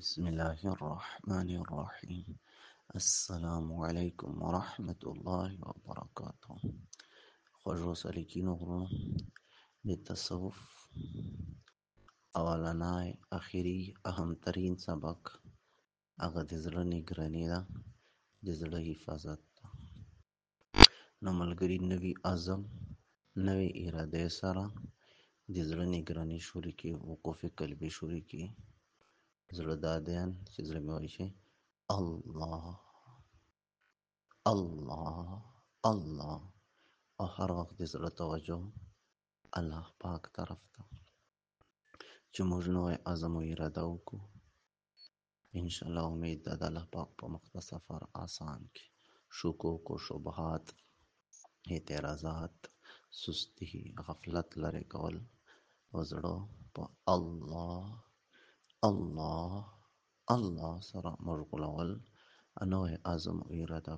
بسم الله الرحمن الرحيم. السلام عليكم ورحمة الله وبركاته. خوږو سلیکینو غرونو د تصوف. اولنای اخیری اهمترین سبق. هغه د نگرانی ده. د حفاظت ده. نو ملګري نوي عزم نوي اراده سره د زړه نگرانی شروع کی، وقوف قلبي شروع کی. زړه دادیان چې زړه مې وایي چې الله الله الله او هر وخت د زړه توجه الله پاک طرف ته چې موږ نوی عزم او اراده وکړو انشاءالله امید ده د الله پاک په مخ ته سفر آسان کړي شکوک و شبهات اعتراضات، سستی غفلت لرې کول۔ او زړه په الله الله الله سره مشغولول نوی عزم او اراده